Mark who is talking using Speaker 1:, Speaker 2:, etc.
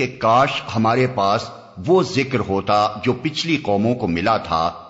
Speaker 1: کہ کاش ہمارے پاس وہ ذکر ہوتا جو پچھلی قوموں کو ملا تھا۔